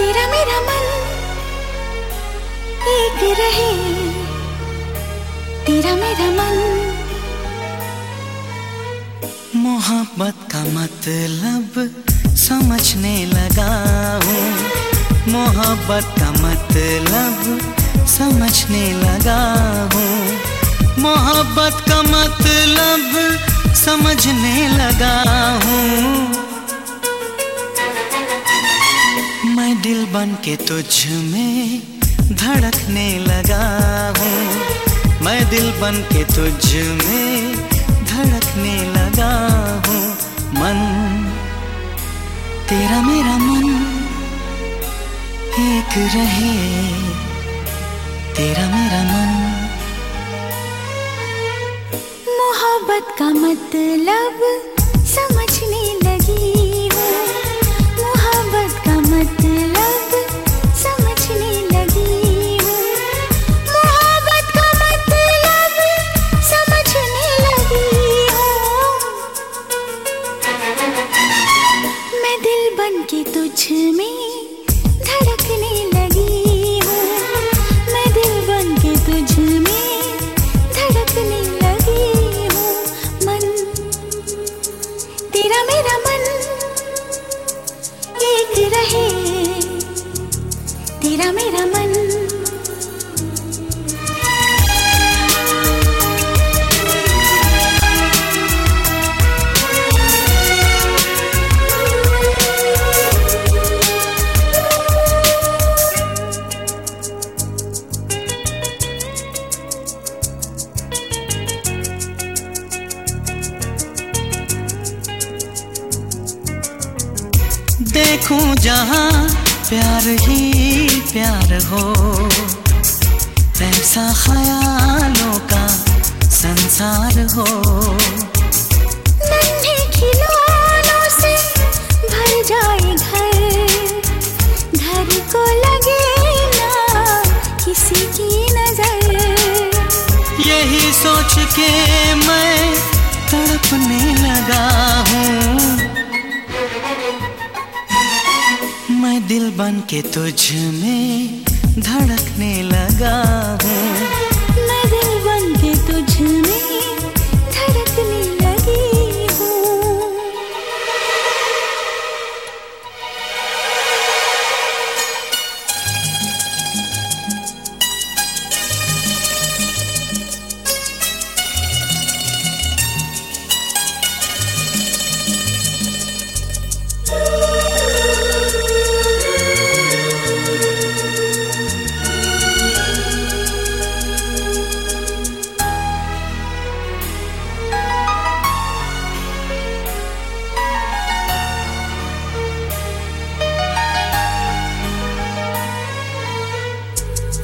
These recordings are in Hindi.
तेरा मेरा मन एक रहे। तेरा मेरा मन मोहब्बत का मतलब समझने लगा हूँ। मोहब्बत का मतलब समझने लगा हूँ। मोहब्बत का मतलब समझने लगा हूँ। बन के तुझ में धड़कने लगा हूँ। मैं दिल बन के तुझ में धड़कने लगा हूँ। मन, तेरा मेरा मन एक रहे। तेरा मेरा मन। मोहब्बत का मतलब के तुझ में धड़कने लगी हूँ। मैं दिल बन के तुझ में धड़कने लगी हूँ। मन, तेरा मेरा मन एक रहे। तेरा मेरा मन देखूँ जहाँ प्यार ही प्यार हो। ऐसा ख्यालों का संसार हो। खिलौनों से भर जाए घर। घर को लगे ना किसी की नज़र। यही सोच के मैं बन के तुझ में धड़कने लगा हूँ।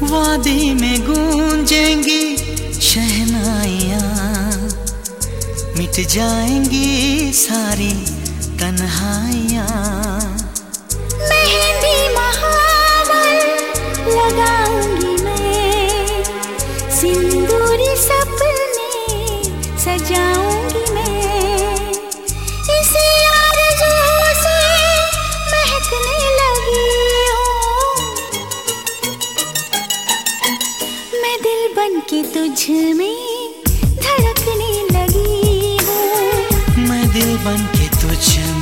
वादी में गूंजेंगी शहनाइया। मिट जाएँगी सारी तन्हाइयाँ। के तुझ में धड़कने लगी हूँ। मैं दिल बन के तुझ